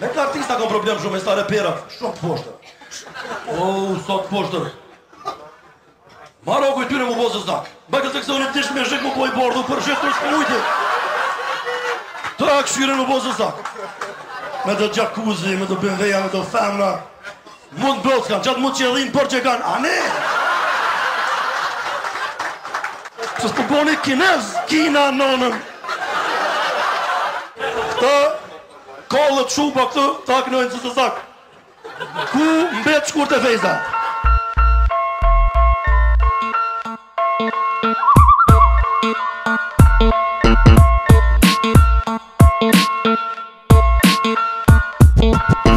Me ka artista kom problem shumë, me stare pera. Shumë të poshtër. O, sa të poshtër. Marokoj ty në mu bozë zakë. Be këtë këse unë të tishtë me zhikë mu pojë bordë, u përshë të rështë ujtë. Të rakë shyre më bozë zakë. Me të gjakuzi, me të bëndheja, me të femra. Mund bëllë të kanë, gjatë mund që e dhinë për që e kanë. A ne? Së së përboni kinez, kina nonën. Këta kallët shumë për po këtë, ta kënojnë së së zakë. Ku mbetë shkur të fejza?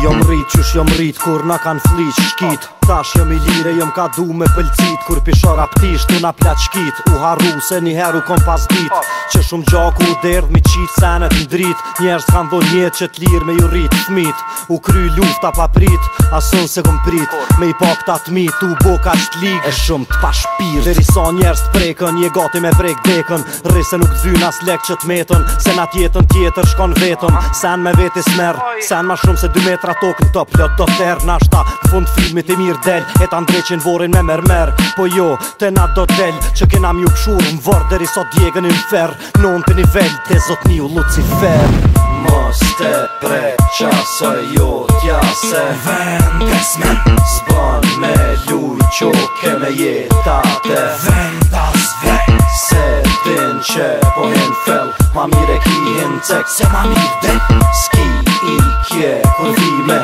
Jo më rritë, qësh jo më rritë, kur në kanë flishtë, shkitë thash jom i lire jom ka du me pëlcit Kur pishor aptisht tu na pla U harru se njëheru heru kom pas dit Që shumë gjaku u derdh mi qit senet në drit Njerës kan dhon jet që t'lir me ju rrit t'mit U kry lufta pa prit Asun se kom prit Me i pak ta t'mit U bo ka që t'lig E shumë t'pa shpirt Dheri sa njerës t'prekën Je gati me prek dekën Rri se nuk dhyn as lek që t'metën Se na tjetën tjetër shkon vetën Sen me veti mer Sen ma shumë se dy metra tokën Të plot të ferë nashta Fund filmit i mirë mirë del E ta ndreqin vorin me mermer Po jo, te na do del Që kena mju pshurë më vërë Deri sot djegën i më ferë Non të nivell të zot një lucifer Mos të pre qasë jo tja se Vendes me Zban me luj që me jetate Vendas vej Se din që po hin fell Ma mire ki hin cek Se ma mire Ski i kje kur vime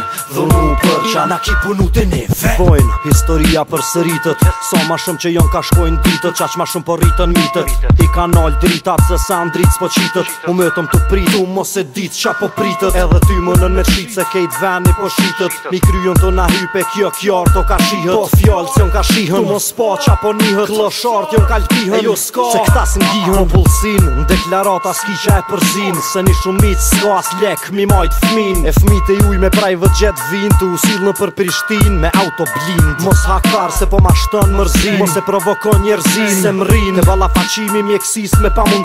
dhunu për qa na ki punu të neve historia për sëritët So ma shumë që jon ka shkojnë ditët Qa që ma shumë për po rritën mitët I ka nalë dritat se sa ndritës po qitët U me tëm të pritë U mos e ditë qa po pritët Edhe ty më nën me qitë se kejtë veni po shitët Mi kryon të na hype kjo kjarë të ka shihët Po fjallë që jon ka shihën Tu mos pa qa po nihët shartë, jon ka lëpihën E jo s'ka Se këta po deklarata e Se një shumit s'ka as lek, mi majt fmin E fmit e juj me praj vë gjet vin të usil në për Prishtin me auto blind Mos hakar se po ma shton mërzin Mos e provoko njerëzin Se mrin Në bala faqimi mjekësis me pa Me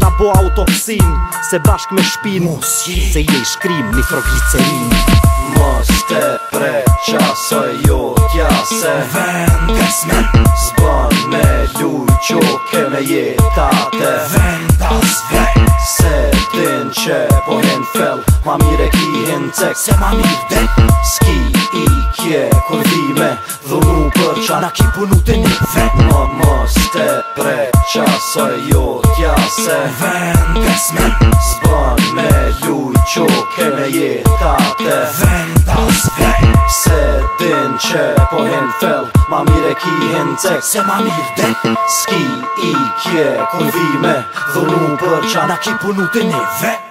ta bo autopsin Se bashk me shpin Mos je Se je i shkrim një froglicerin Mos te pre qa se jo tja se Vend me Zban me luj qo me jetate Vend Se tin qe po hen fel Ma mire kësme Se ma mirë den Ski i kje Kur di me dhunu për qa ki punu të një vet Më mës te pre qa Se jo tja se Vendes me Zban me luj qo Kene jetate Vendas ve Se din që po hen fell Ma mirë ki hen cek Se ma mirë den Ski i kje Kur di me dhunu për qa ki punu të një vet